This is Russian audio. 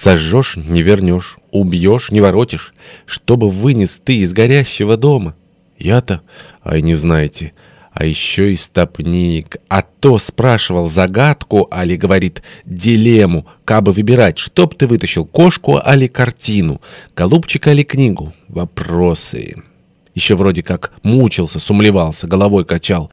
Сожжешь — не вернешь, убьешь — не воротишь. Чтобы вынес ты из горящего дома. Я-то, ай, не знаете, а еще и стопник. А то спрашивал загадку, али говорит дилемму, кабы выбирать, чтоб ты вытащил, кошку али картину, голубчик али книгу. Вопросы. Еще вроде как мучился, сумлевался, головой качал.